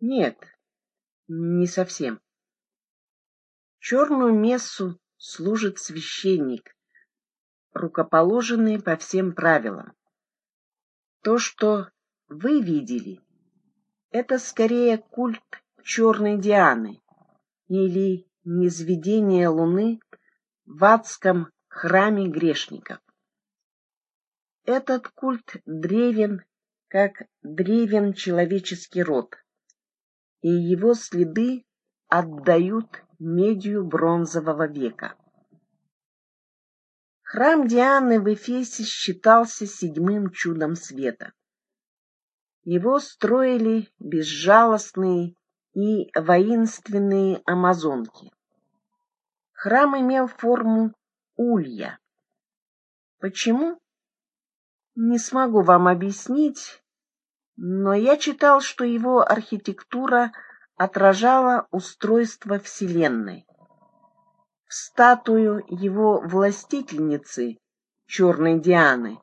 Нет, не совсем. Черную мессу служит священник, рукоположенный по всем правилам. То, что вы видели, это скорее культ черной Дианы или низведение луны в адском храме грешников. Этот культ древен, как древен человеческий род, и его следы отдают медью бронзового века. Храм Дианы в Эфесе считался седьмым чудом света. Его строили безжалостные и воинственные амазонки. Храм имел форму улья. Почему? Не смогу вам объяснить, но я читал, что его архитектура отражала устройство Вселенной. В статую его властительницы, черной Дианы,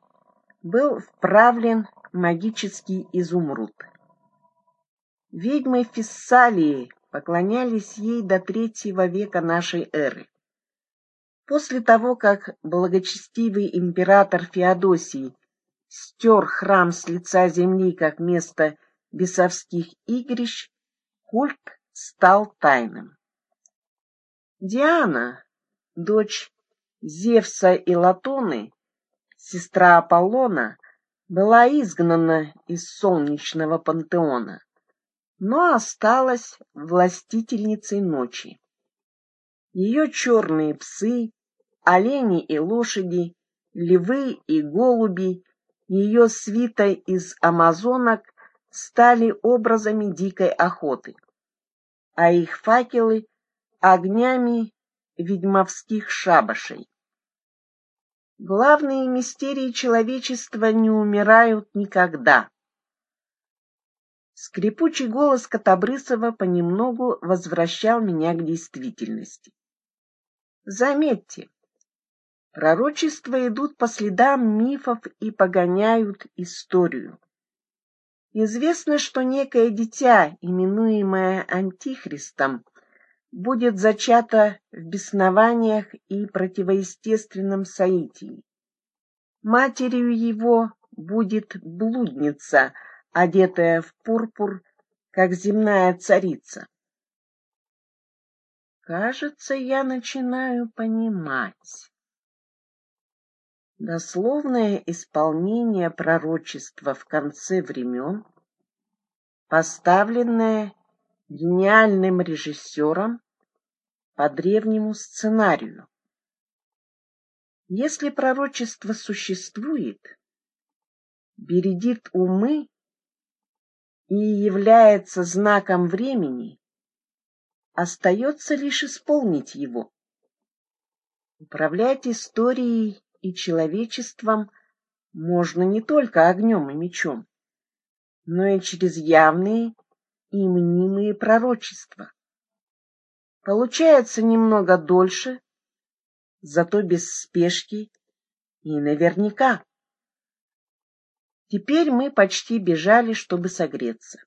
был вправлен магический изумруд. Ведьмы Фессалии поклонялись ей до третьего века нашей эры. После того, как благочестивый император Феодосий стер храм с лица земли как место бесовских игрищ, культ стал тайным. Диана, дочь Зевса и Латоны, сестра Аполлона, была изгнана из солнечного пантеона, но осталась властительницей ночи. Ее черные псы, олени и лошади, львы и голуби, ее свита из амазонок стали образами дикой охоты, а их факелы — огнями ведьмовских шабашей. Главные мистерии человечества не умирают никогда. Скрипучий голос Котобрысова понемногу возвращал меня к действительности. Заметьте, пророчества идут по следам мифов и погоняют историю. Известно, что некое дитя, именуемое Антихристом, будет зачато в беснованиях и противоестественном соитии. Матерью его будет блудница, одетая в пурпур, как земная царица. Кажется, я начинаю понимать. Дословное исполнение пророчества в конце времен, поставленное гениальным режиссером по древнему сценарию. Если пророчество существует, бередит умы и является знаком времени, остается лишь исполнить его. Управлять историей и человечеством можно не только огнем и мечом, но и через явные и мнимые пророчества. Получается немного дольше, зато без спешки и наверняка. Теперь мы почти бежали, чтобы согреться.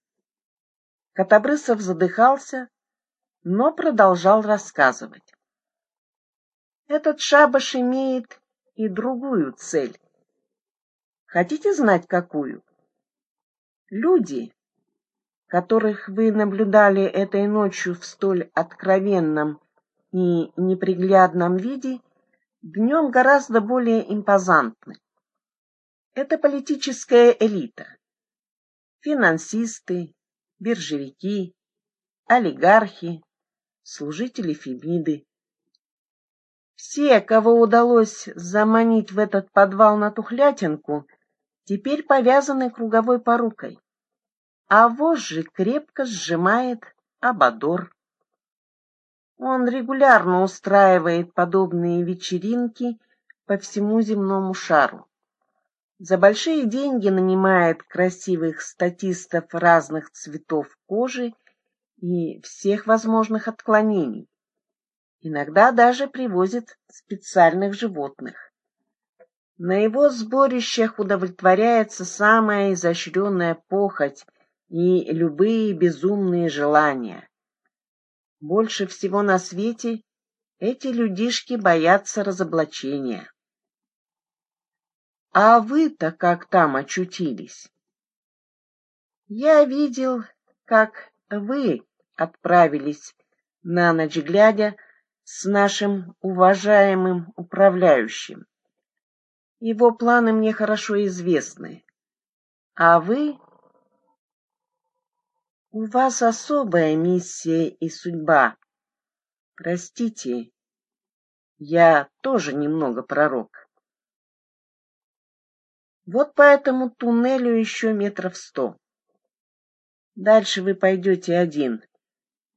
Котобрысов задыхался, но продолжал рассказывать. Этот шабаш имеет и другую цель. Хотите знать, какую? Люди, которых вы наблюдали этой ночью в столь откровенном и неприглядном виде, днем гораздо более импозантны. Это политическая элита. Финансисты, биржевики, олигархи, служители Фемиды. Все, кого удалось заманить в этот подвал на тухлятинку, теперь повязаны круговой порукой, а вожжи крепко сжимает Абадор. Он регулярно устраивает подобные вечеринки по всему земному шару. За большие деньги нанимает красивых статистов разных цветов кожи и всех возможных отклонений. Иногда даже привозит специальных животных. На его сборищах удовлетворяется самая изощренная похоть и любые безумные желания. Больше всего на свете эти людишки боятся разоблачения. А вы-то как там очутились? Я видел, как вы отправились на ночь глядя с нашим уважаемым управляющим. Его планы мне хорошо известны. А вы... У вас особая миссия и судьба. Простите, я тоже немного пророк. Вот по этому туннелю еще метров сто. Дальше вы пойдете один,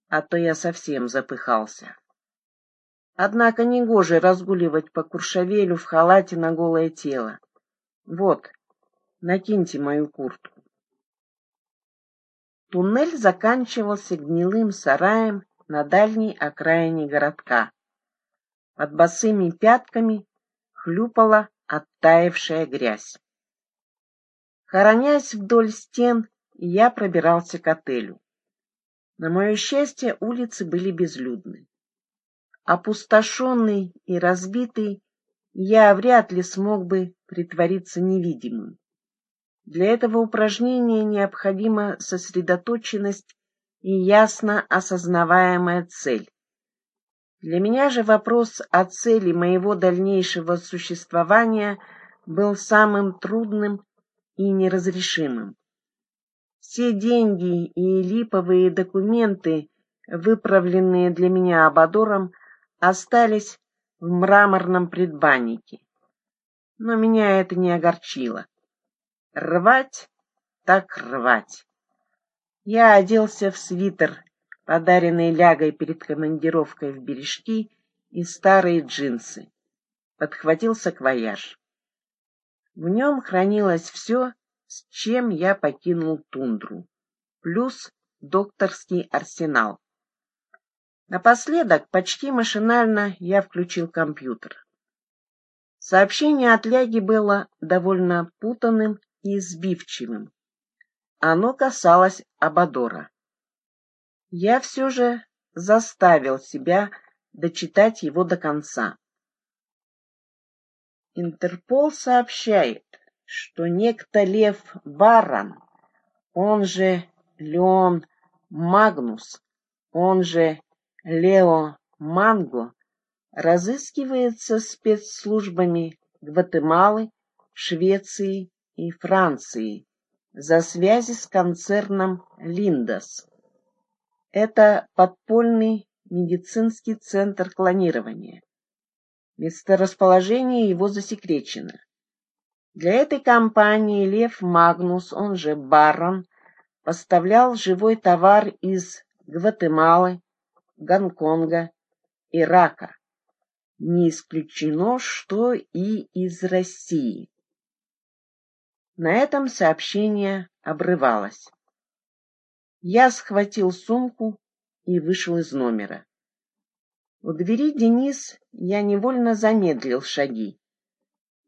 а то я совсем запыхался. Однако негоже разгуливать по Куршавелю в халате на голое тело. Вот, накиньте мою куртку. Туннель заканчивался гнилым сараем на дальней окраине городка. Под босыми пятками хлюпала оттаившая грязь. Хоронясь вдоль стен, я пробирался к отелю. На мое счастье, улицы были безлюдны. Опустошенный и разбитый, я вряд ли смог бы притвориться невидимым. Для этого упражнения необходима сосредоточенность и ясно осознаваемая цель. Для меня же вопрос о цели моего дальнейшего существования был самым трудным и неразрешимым. Все деньги и липовые документы, выправленные для меня Абадором, остались в мраморном предбаннике. Но меня это не огорчило. Рвать так рвать. Я оделся в свитер, подаренный лягой перед командировкой в бережки, и старые джинсы. Подхватил саквояж. В нем хранилось все, с чем я покинул тундру, плюс докторский арсенал. Напоследок, почти машинально, я включил компьютер. Сообщение от Ляги было довольно путанным и сбивчивым. Оно касалось Абадора. Я все же заставил себя дочитать его до конца. Интерпол сообщает, что некто Лев Баран, он же Леон Магнус, он же Лео Манго, разыскивается спецслужбами Гватемалы, Швеции и Франции за связи с концерном Линдос. Это подпольный медицинский центр клонирования. Месторасположение его засекречено. Для этой компании Лев Магнус, он же Барон, поставлял живой товар из Гватемалы, Гонконга, Ирака. Не исключено, что и из России. На этом сообщение обрывалось. Я схватил сумку и вышел из номера. У двери Денис я невольно замедлил шаги.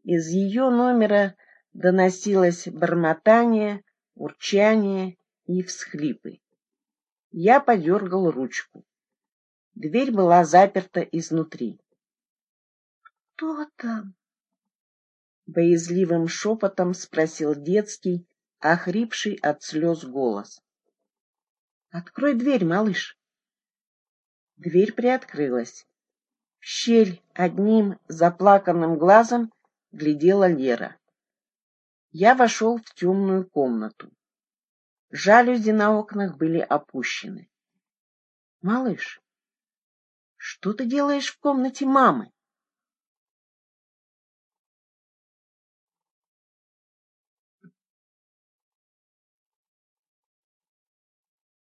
Из ее номера доносилось бормотание, урчание и всхлипы. Я подергал ручку. Дверь была заперта изнутри. «Кто там?» Боязливым шепотом спросил детский, охрипший от слез голос. «Открой дверь, малыш!» Дверь приоткрылась. В щель одним заплаканным глазом глядела Лера. Я вошел в темную комнату. Жалюзи на окнах были опущены. «Малыш, что ты делаешь в комнате мамы?»